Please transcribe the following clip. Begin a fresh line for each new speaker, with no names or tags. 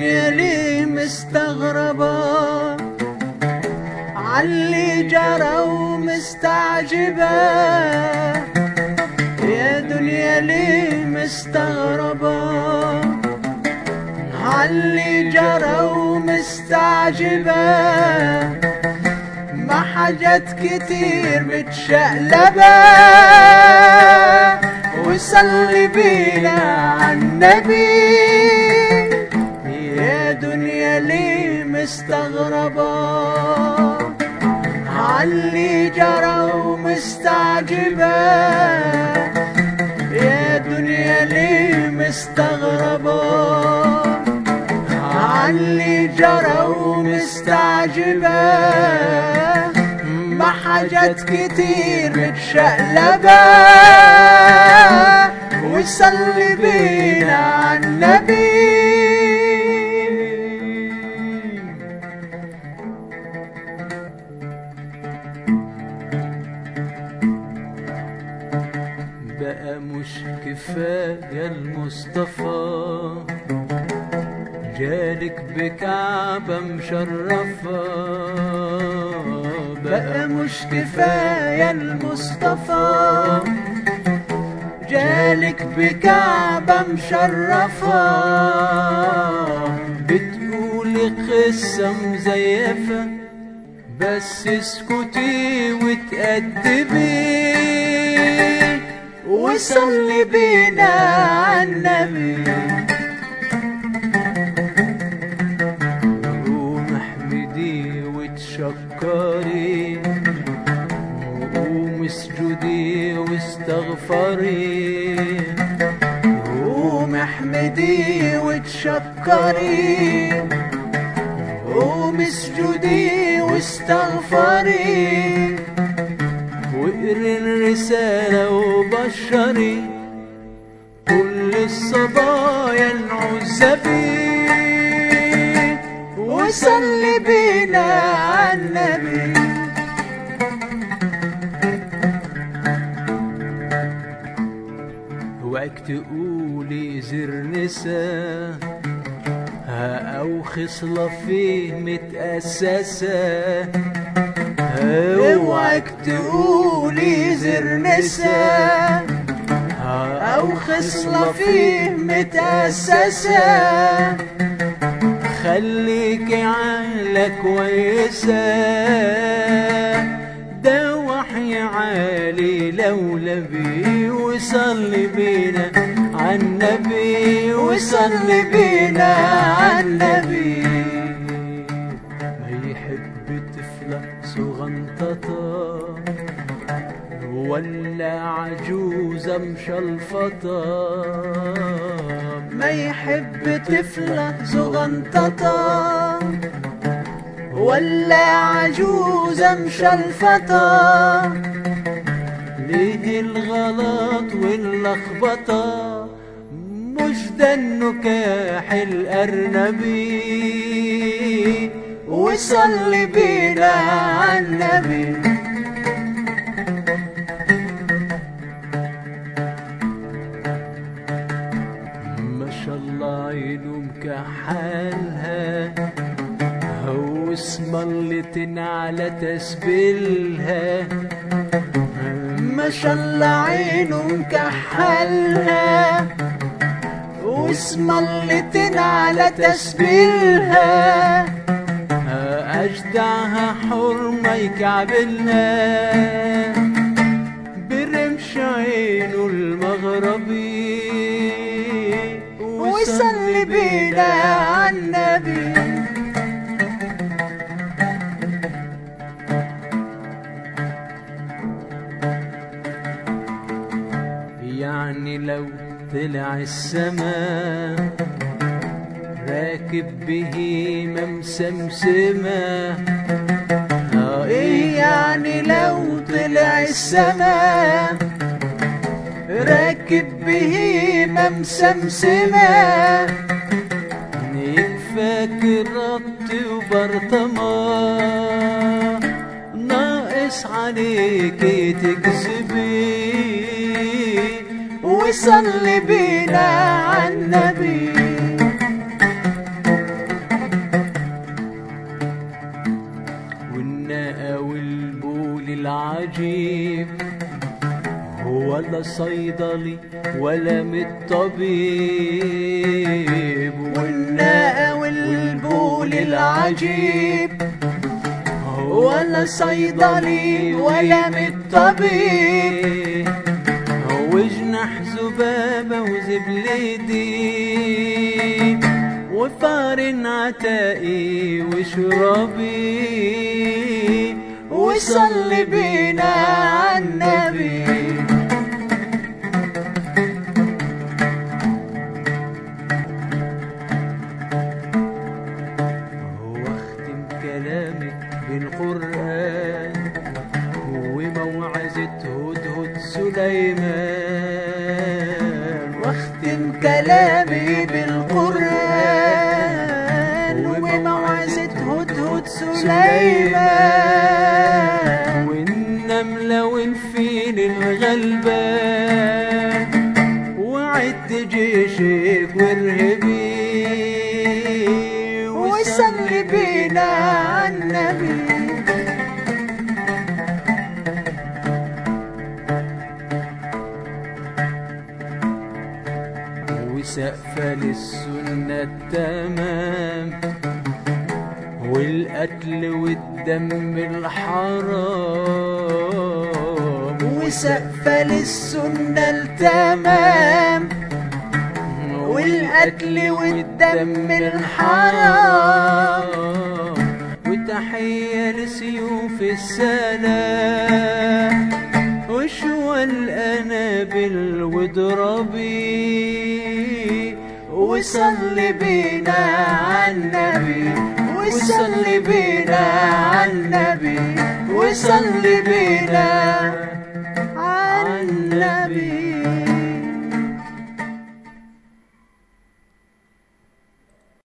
ليه مستغربة. عاللي جرى ومستعجبة. يا دنيا ليه مستغربة. عاللي جرى ومستعجبة. ما حاجات كتير متشقلبة. وصلي بينا عالنبي مستغربة عاللي جرى ومستعجبة يا دنيا ليه مستغربة عاللي جرى ومستعجبة ما حاجات كتير متشقلبة. وصلي بينا عالنبي بقى مش كفاية المصطفى. جالك بكعبة مشرفة. بقى مش كفاية المصطفى. جالك بكعبة مشرفة. بتقولي قصة مزيفة بس اسكتي وتأدبي. وصلي بينا عالنبي قوم احمدي وتشكري وقوم اسجدي واستغفري. قوم احمدي وتشكري قوم اسجدي واستغفري. وبشري كل الصبايا العزبي وصلي بينا عالنبي اوعك تقولي زر نسا. أو خصلة فيه متأسسة. اوعك تقولي زر نسا. أو خصلة فيه متأسسة. خليك عقلك كويسة. ده وحي عالي لولبي وصلي بينا عالنبي وصلي بينا عالنبي ما يحب طفلة صغنططة. ولا عجوزة مشلفطة ما يحب طفلة صغنططة ولا عجوزة مشلفطة ليه الغلط واللخبطة؟ مش ده النكاح الأرنبي. وصلي بينا عالنبي كحالها هو اسم اللي على تسبيلها. ما شاء الله عينهم كحالها واسم اللي على تسبيلها. أجدعها حرمة يكعبلها برمش عينه المغربي طلع السما راكب بهيمة مسمسمة آه إيه يعني لو طلع السما راكب بهيمة مسمسمة يكفاك ربط وبرطمة؟ ناقص عليك تكذبي. وصل بينا عالنبي والناقة والبول العجيب هو لا صيدلي ولا متطبيب
والناقة والبول العجيب ولا صيدلي ولا متطبيب
وجنح ذبابة وزبلدي وفار عتائي وشربي
وصلي بينا عالنبي
بالقرآن وموعظة
واختم كلامي بالقرآن وموعظة هدهد سليمان.
وسقفة للسنة التمام. والقتل والدم الحرام.
وسقفة للسنة التمام. والقتل والدم الحرام.
وتحية لسيوف السلام. وشوى الأنابل واضربي
وصلي بينا عالنبي وصلي بينا عالنبي وصلي بينا